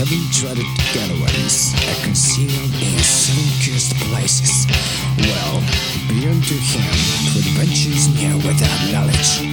Seven dreaded getaways are concealed in seven cursed places. Well, beyond to him, to adventures near without knowledge.